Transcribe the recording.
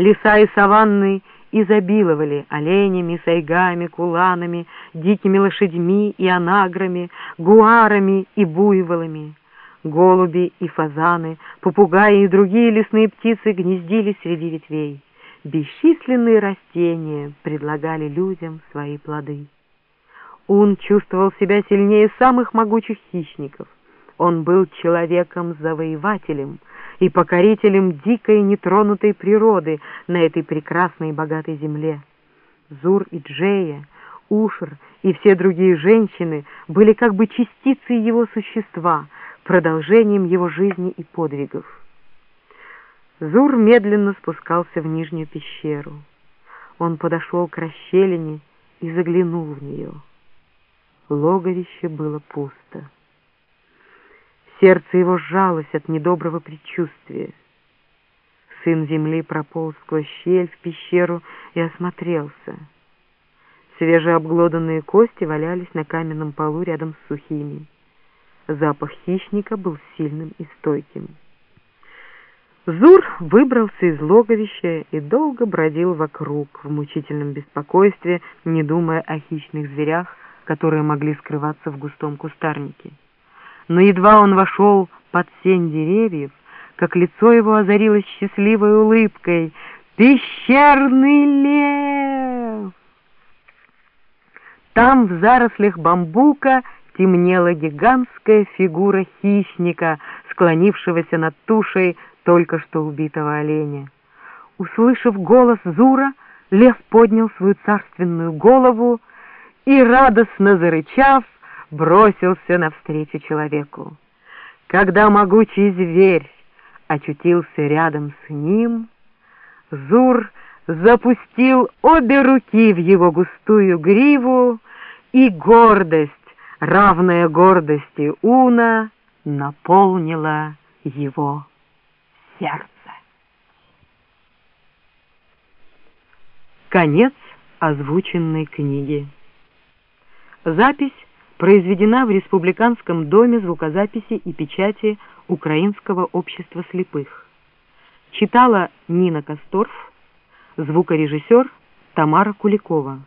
Леса и саванны изобиловали оленями, сайгами, куланами, дикими лошадьми и анаграми, гуарами и буйволами. Голуби и фазаны, попугаи и другие лесные птицы гнездились среди ветвей. Бесчисленные растения предлагали людям свои плоды. Он чувствовал себя сильнее самых могучих хищников. Он был человеком-завоевателем и покорителем дикой нетронутой природы на этой прекрасной и богатой земле. Зур и Джея, Ушер и все другие женщины были как бы частицей его существа, продолжением его жизни и подвигов. Зур медленно спускался в нижнюю пещеру. Он подошел к расщелине и заглянул в нее. Логовище было пусто. Сердце его сжалось от недоброго предчувствия. Сын земли прополз сквозь щель в пещеру и осмотрелся. Свежеобглоданные кости валялись на каменном полу рядом с сухими. Запах хищника был сильным и стойким. Зур выбрался из логовища и долго бродил вокруг в мучительном беспокойстве, не думая о хищных зверях, которые могли скрываться в густом кустарнике. Но едва он вошел под сень деревьев, как лицо его озарилось счастливой улыбкой. «Пещерный лев!» Там, в зарослях бамбука, темнела гигантская фигура хищника, склонившегося над тушей только что убитого оленя. Услышав голос Зура, лев поднял свою царственную голову и, радостно зарычав, бросился навстречу человеку. Когда могучий зверь очутился рядом с ним, Зур запустил обе руки в его густую гриву, и гордость, равная гордости Уна, наполнила его сердце. Конец озвученной книги. Запись произведена в Республиканском доме звукозаписи и печати Украинского общества слепых. Читала Нина Косторф, звукорежиссер Тамара Куликова.